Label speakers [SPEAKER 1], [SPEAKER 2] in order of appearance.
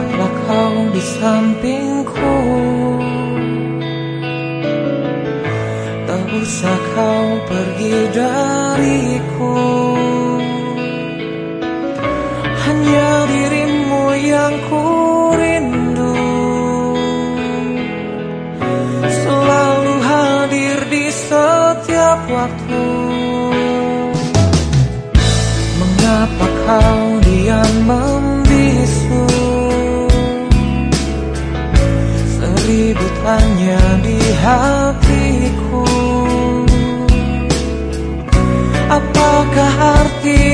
[SPEAKER 1] tetaplah kau di sampingku. Tak usah kau pergi dariku. Hanya dirimu yang ku rindu. Selalu hadir di setiap waktu. Mengapa kau diam Takut di hatiku. Apakah arti